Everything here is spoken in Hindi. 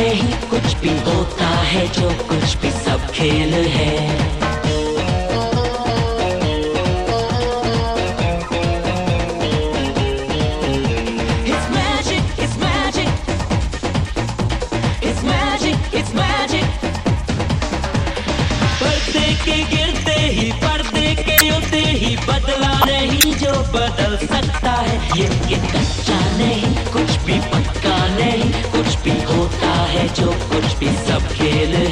नहीं कुछ भी होता है जो कुछ भी सब खेल है। It's magic, it's magic. It's magic, गिरते ही पर्दे के होते ही बदला नहीं, जो बदल सकता है। ये ये कच्चा नहीं, कुछ भी पक्का नहीं, कुछ भी होता है, जो कुछ भी सब खेल है।